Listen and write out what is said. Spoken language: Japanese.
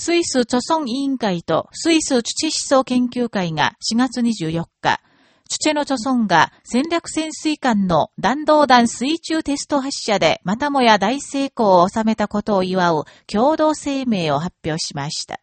スイス著村委員会とスイス土思想研究会が4月24日、土の著村が戦略潜水艦の弾道弾水中テスト発射でまたもや大成功を収めたことを祝う共同声明を発表しました。